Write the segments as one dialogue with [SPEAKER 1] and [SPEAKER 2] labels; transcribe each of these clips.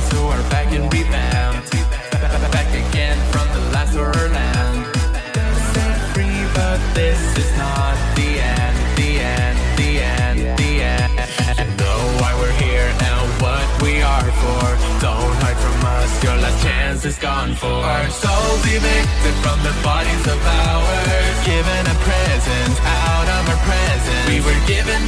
[SPEAKER 1] souls who are back and revamped. Back again from the last land. Set free, but this is not the end, the end, the end, the end. You know why we're here and what we are for. Don't hide from us, your last chance is gone for. Our souls evicted from the bodies of ours. Given a present out of our present. We were given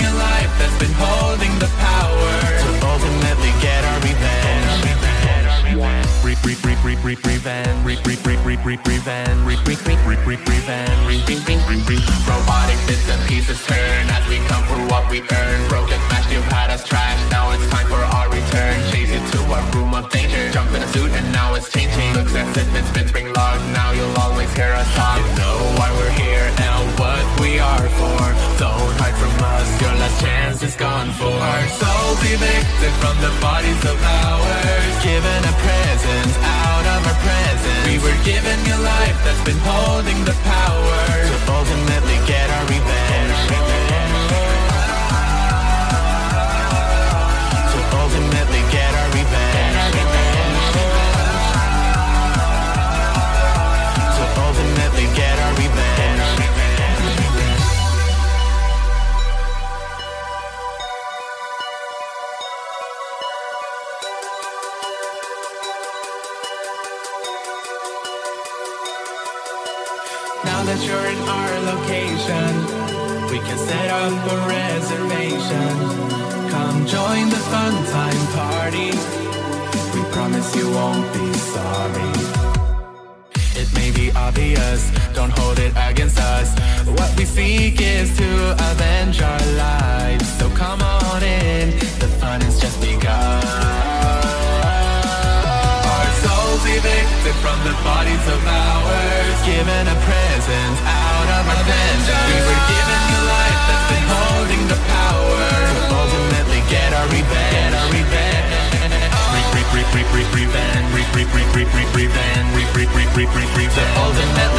[SPEAKER 1] Robotic bits and pieces turn as we come for what we earn. Broken match, you've had us trash. Now it's time for our return. Chase you to a room of danger. Jump in a suit and now it's changing. Looks as if it's been spring locked. Now you'll always hear us talk. You know why we're here and what we are for. Don't hide from us. Your last chance is gone for. Our souls evicted from the bodies of ours. Been holding the Now that you're in our location, we can set up a reservation. Come join the fun time party. We promise you won't be sorry. It may be obvious, don't hold it against us. What we seek is to avenge our lives. So come on in, the fun has just begun. Our souls evicted from the bodies of ours. Given a present out of our vengeance. We were given a life that's been holding the power to ultimately get our revenge. Our revenge. Re re re re re revenge. Re re re re re revenge. Re re re re re revenge. To ultimately